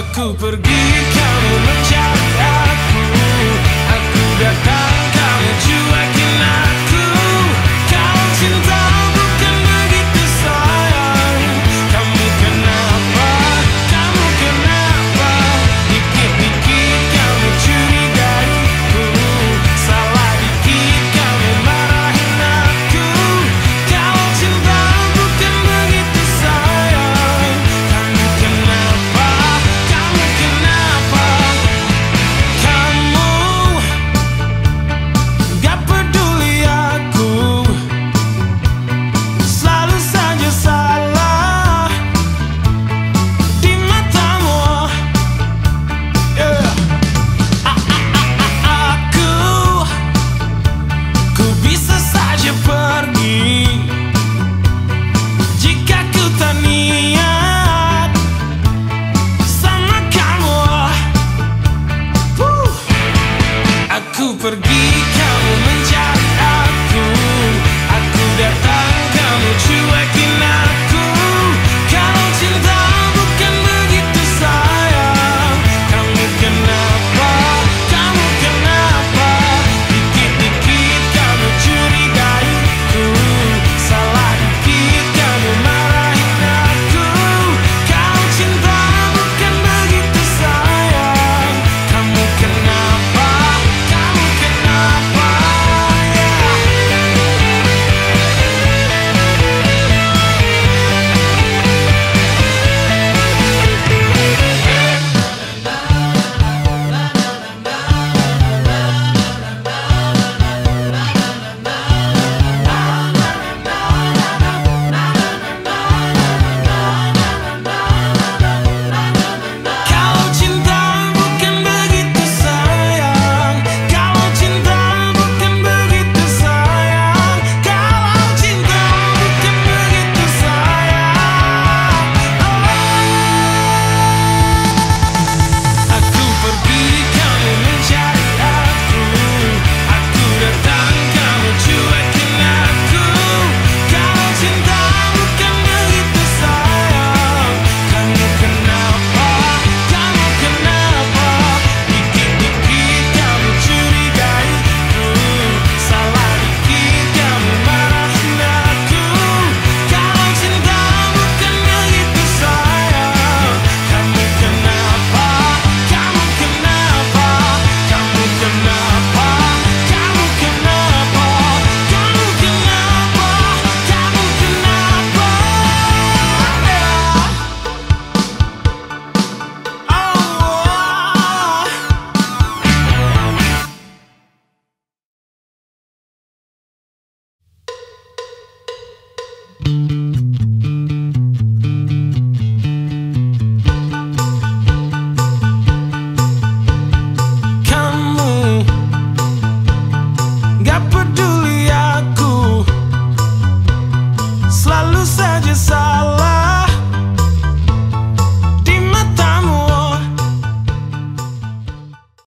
Aku pergi, kamu de sala.